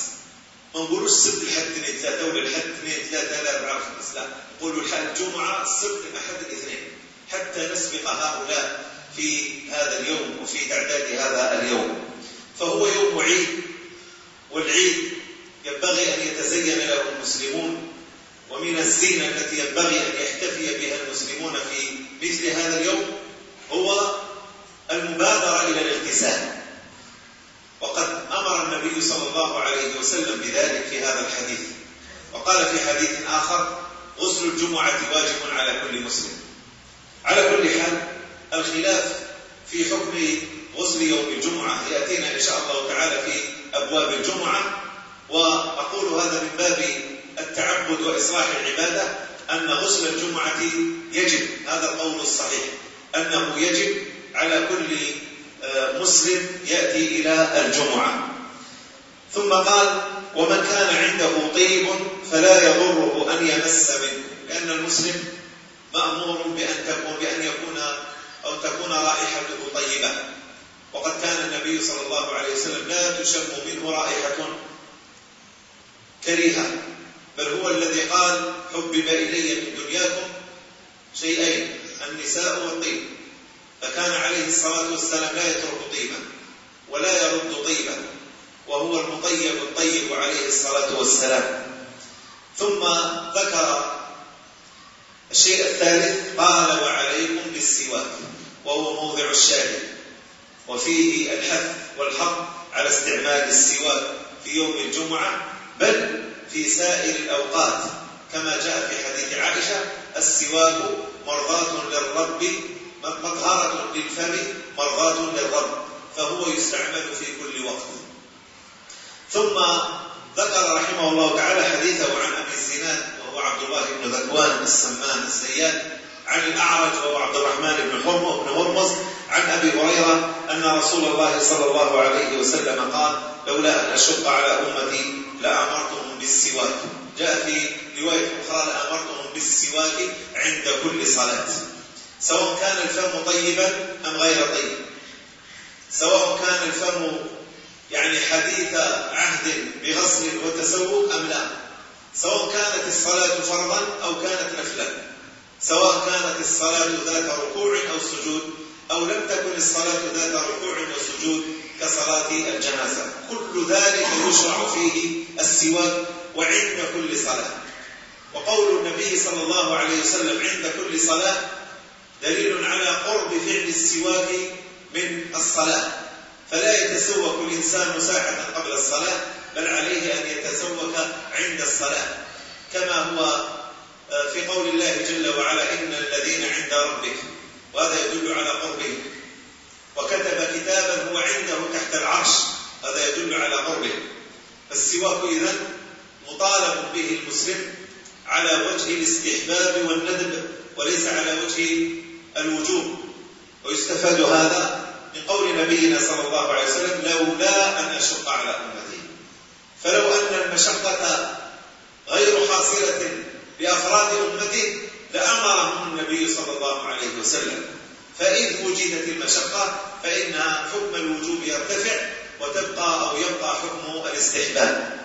ما نقولوش السبت الحد اثنين ثلاثة ولا الحد اثنين ثلاثة الأربعاء الخميس لا. نقولوا الجمعة السبت الأحد الاثنين. حتى نسبق هؤلاء في هذا اليوم وفي تعداد هذا اليوم. فهو يوم عيد والعيد ينبغي أن يتزين له المسلمون ومن الزينة التي ينبغي أن يحتفي بها المسلمون في مثل هذا اليوم هو المبادرة إلى الاغتسال وقد أمر النبي صلى الله عليه وسلم بذلك في هذا الحديث. وقال في حديث آخر غسل الجمعة واجب على كل مسلم. على كل حال الخلاف في حكم غسل يوم الجمعة يأتينا إن شاء الله تعالى في أبواب الجمعة. وأقول هذا من باب التعبد وإصلاح العبادة أن غسل الجمعة يجب. هذا القول الصحيح. أنه يجب على كل آه، مسلم يأتي إلى الجمعة. ثم قال ومن كان عنده طيب فلا يضره أن يمس منه. لأن المسلم مأمور بأن تكون بأن يكون أو تكون رائحته طيبة. وقد كان النبي صلى الله عليه وسلم لا تشم منه رائحة كريهة بل هو الذي قال حبب إلي من دنياكم شيئين النساء والطيب. فكان عليه الصلاة والسلام لا يترك طيبا ولا يرد طيبا وهو المطيب الطيب عليه الصلاة والسلام. ثم ذكر الشيء الثالث قال وعليكم بالسواك وهو موضع الشاهد وفيه الحث والحظ على استعمال السواك في يوم الجمعة بل في سائر الأوقات. كما جاء في حديث عائشة السواك مرضاة للرب مطهرة للفم مرضاة للرب فهو يستعمل في كل وقت. ثم ذكر رحمه الله تعالى حديثه عن أبي الزناد وهو عبد الله بن ذكوان السمان الزيات عن الأعرج وهو عبد الرحمن بن هرمز عن أبي هريرة أن رسول الله صلى الله عليه وسلم قال لولا أن أشق على أمتي لأمرتهم بالسواك. جاء في رواية أخرى لأمرتهم بالسواك عند كل صلاة. سواء كان الفم طيبا أم غير طيب. سواء كان الفم يعني حديث عهد بغسل وتسوق أم لا. سواء كانت الصلاة فرضا أو كانت نفلا. سواء كانت الصلاة ذات ركوع أو سجود أو لم تكن الصلاة ذات ركوع وسجود كصلاة الجنازة. كل ذلك يشرع فيه السواك وعند كل صلاة. وقول النبي صلى الله عليه وسلم عند كل صلاة دليل على قرب فعل السواك من الصلاة. فلا يتسوك الإنسان ساعة قبل الصلاة بل عليه أن يتسوك عند الصلاة. كما هو آه، في قول الله جل وعلا إن الذين عند ربك وهذا يدل على قربه وكتب كتابا هو عنده تحت العرش هذا يدل على قربه. فالسواك إذا مطالب به المسلم على وجه الاستحباب والندب وليس على وجه الوجوب ويستفاد هذا من قول نبينا صلى الله عليه وسلم لولا أن أشق على أمتي. فلو أن المشقة غير حاصلة بأفراد أمته لأمرهم النبي صلى الله عليه وسلم. فإذ وجدت المشقة فإن حكم الوجوب يرتفع وتبقى أو يبقى حكم الاستحباب.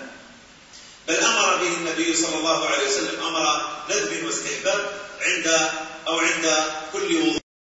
بل أمر به النبي صلى الله عليه وسلم أمر ندب واستحباب عند أو عند كل وضوء